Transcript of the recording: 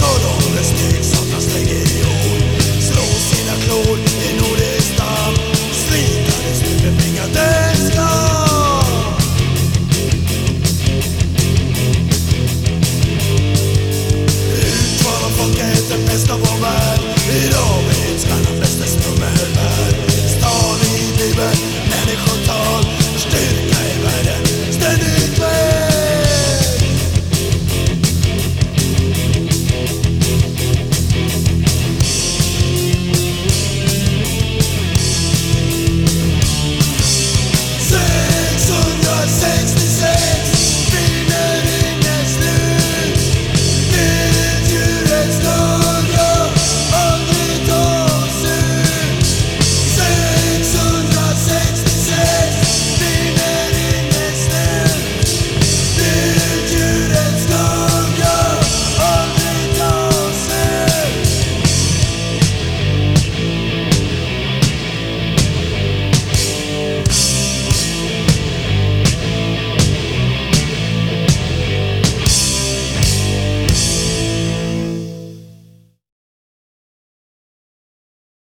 Så de blev steg region Slå sina klor i nordisk damm Slitandes nu med pengar den ska Utfara folket den bästa av vår värld Idag vet skallar flestes nummer väl.